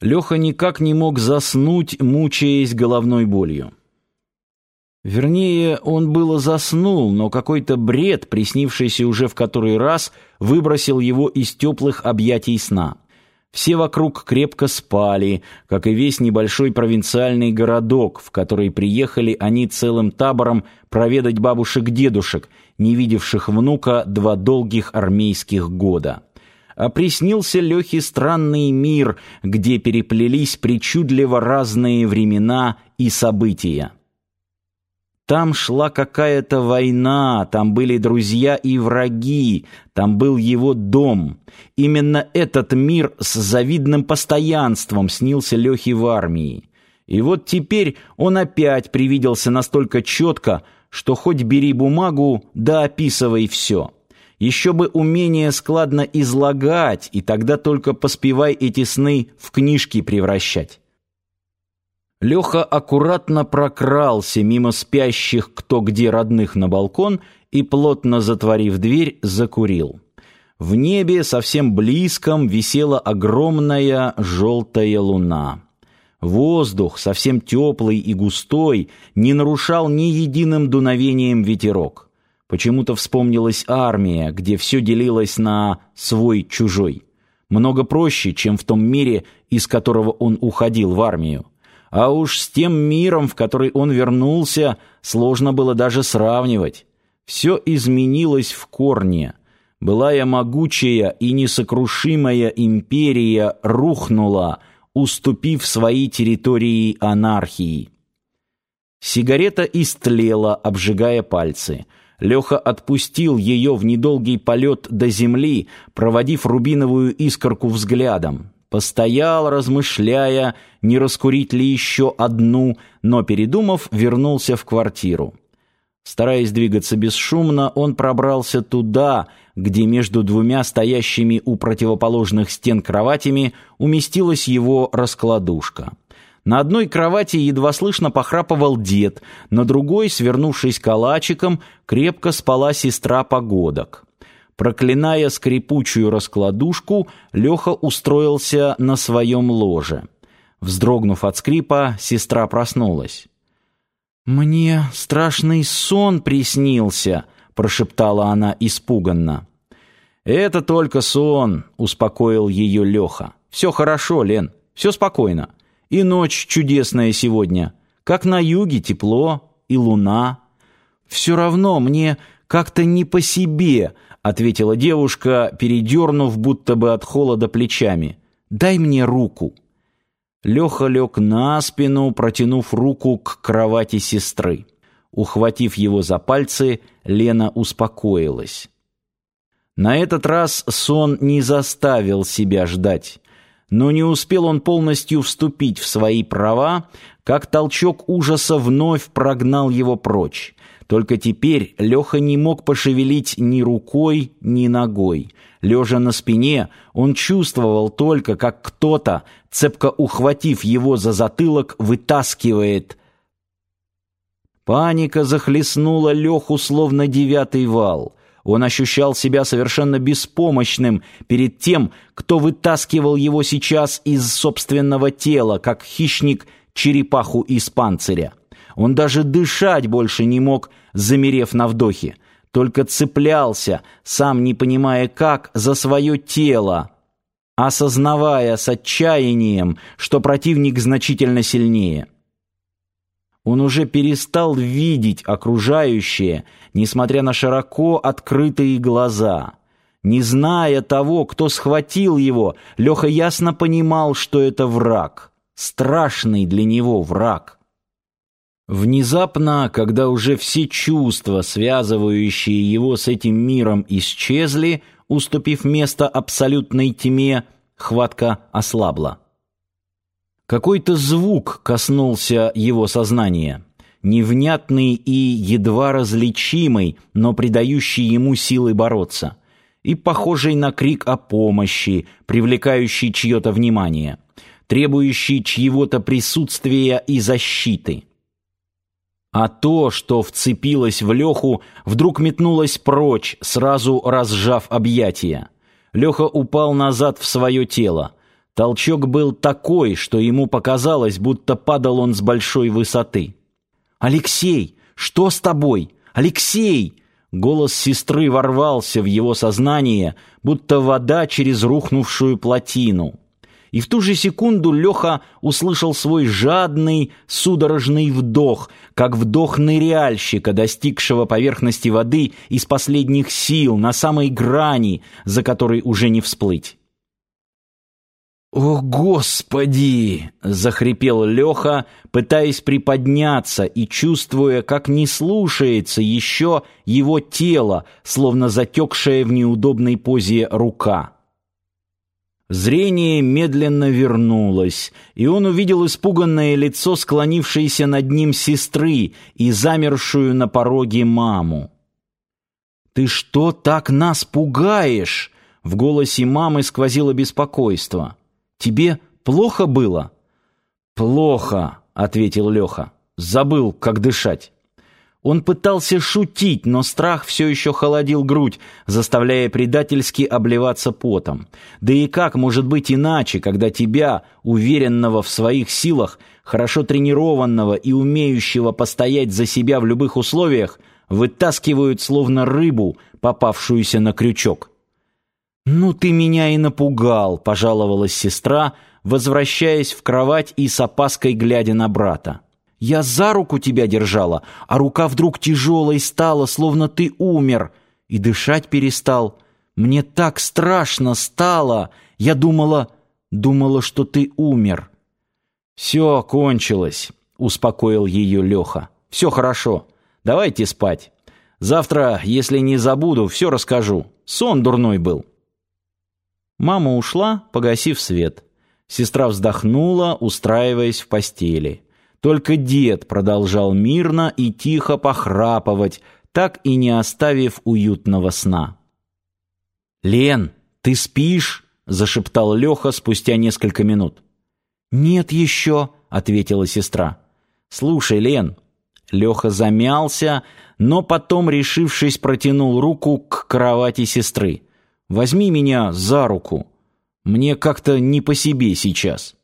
Леха никак не мог заснуть, мучаясь головной болью. Вернее, он было заснул, но какой-то бред, приснившийся уже в который раз, выбросил его из теплых объятий сна. Все вокруг крепко спали, как и весь небольшой провинциальный городок, в который приехали они целым табором проведать бабушек-дедушек, не видевших внука два долгих армейских года а приснился Лехе странный мир, где переплелись причудливо разные времена и события. Там шла какая-то война, там были друзья и враги, там был его дом. Именно этот мир с завидным постоянством снился Лехе в армии. И вот теперь он опять привиделся настолько четко, что хоть бери бумагу, да описывай все. Еще бы умение складно излагать, и тогда только поспевай эти сны в книжки превращать. Леха аккуратно прокрался мимо спящих кто где родных на балкон и, плотно затворив дверь, закурил. В небе совсем близком висела огромная желтая луна. Воздух, совсем теплый и густой, не нарушал ни единым дуновением ветерок. Почему-то вспомнилась армия, где все делилось на свой-чужой. Много проще, чем в том мире, из которого он уходил в армию. А уж с тем миром, в который он вернулся, сложно было даже сравнивать. Все изменилось в корне. Былая могучая и несокрушимая империя рухнула, уступив свои территории анархии. Сигарета истлела, обжигая пальцы — Леха отпустил ее в недолгий полет до земли, проводив рубиновую искорку взглядом. Постоял, размышляя, не раскурить ли еще одну, но, передумав, вернулся в квартиру. Стараясь двигаться бесшумно, он пробрался туда, где между двумя стоящими у противоположных стен кроватями уместилась его раскладушка. На одной кровати едва слышно похрапывал дед, на другой, свернувшись калачиком, крепко спала сестра погодок. Проклиная скрипучую раскладушку, Леха устроился на своем ложе. Вздрогнув от скрипа, сестра проснулась. «Мне страшный сон приснился», — прошептала она испуганно. «Это только сон», — успокоил ее Леха. «Все хорошо, Лен, все спокойно. И ночь чудесная сегодня. Как на юге тепло и луна. Все равно мне как-то не по себе, ответила девушка, передернув будто бы от холода плечами. Дай мне руку. Леха лег на спину, протянув руку к кровати сестры. Ухватив его за пальцы, Лена успокоилась. На этот раз сон не заставил себя ждать. Но не успел он полностью вступить в свои права, как толчок ужаса вновь прогнал его прочь. Только теперь Леха не мог пошевелить ни рукой, ни ногой. Лежа на спине, он чувствовал только, как кто-то, цепко ухватив его за затылок, вытаскивает. Паника захлестнула Леху словно девятый вал — он ощущал себя совершенно беспомощным перед тем, кто вытаскивал его сейчас из собственного тела, как хищник черепаху из панциря. Он даже дышать больше не мог, замерев на вдохе, только цеплялся, сам не понимая как, за свое тело, осознавая с отчаянием, что противник значительно сильнее. Он уже перестал видеть окружающее, несмотря на широко открытые глаза. Не зная того, кто схватил его, Леха ясно понимал, что это враг. Страшный для него враг. Внезапно, когда уже все чувства, связывающие его с этим миром, исчезли, уступив место абсолютной тьме, хватка ослабла. Какой-то звук коснулся его сознания, невнятный и едва различимый, но придающий ему силы бороться, и похожий на крик о помощи, привлекающий чье-то внимание, требующий чьего-то присутствия и защиты. А то, что вцепилось в Леху, вдруг метнулось прочь, сразу разжав объятия. Леха упал назад в свое тело. Толчок был такой, что ему показалось, будто падал он с большой высоты. «Алексей, что с тобой? Алексей!» Голос сестры ворвался в его сознание, будто вода через рухнувшую плотину. И в ту же секунду Леха услышал свой жадный, судорожный вдох, как вдох ныряльщика, достигшего поверхности воды из последних сил, на самой грани, за которой уже не всплыть. «О, Господи!» — захрипел Леха, пытаясь приподняться и чувствуя, как не слушается еще его тело, словно затекшая в неудобной позе рука. Зрение медленно вернулось, и он увидел испуганное лицо склонившейся над ним сестры и замершую на пороге маму. «Ты что так нас пугаешь?» В голосе мамы сквозило беспокойство. Тебе плохо было?» «Плохо», — ответил Леха. «Забыл, как дышать». Он пытался шутить, но страх все еще холодил грудь, заставляя предательски обливаться потом. Да и как может быть иначе, когда тебя, уверенного в своих силах, хорошо тренированного и умеющего постоять за себя в любых условиях, вытаскивают словно рыбу, попавшуюся на крючок? «Ну ты меня и напугал», — пожаловалась сестра, возвращаясь в кровать и с опаской глядя на брата. «Я за руку тебя держала, а рука вдруг тяжелой стала, словно ты умер, и дышать перестал. Мне так страшно стало. Я думала, думала, что ты умер». «Все кончилось», — успокоил ее Леха. «Все хорошо. Давайте спать. Завтра, если не забуду, все расскажу. Сон дурной был». Мама ушла, погасив свет. Сестра вздохнула, устраиваясь в постели. Только дед продолжал мирно и тихо похрапывать, так и не оставив уютного сна. «Лен, ты спишь?» — зашептал Леха спустя несколько минут. «Нет еще», — ответила сестра. «Слушай, Лен». Леха замялся, но потом, решившись, протянул руку к кровати сестры. Возьми меня за руку. Мне как-то не по себе сейчас».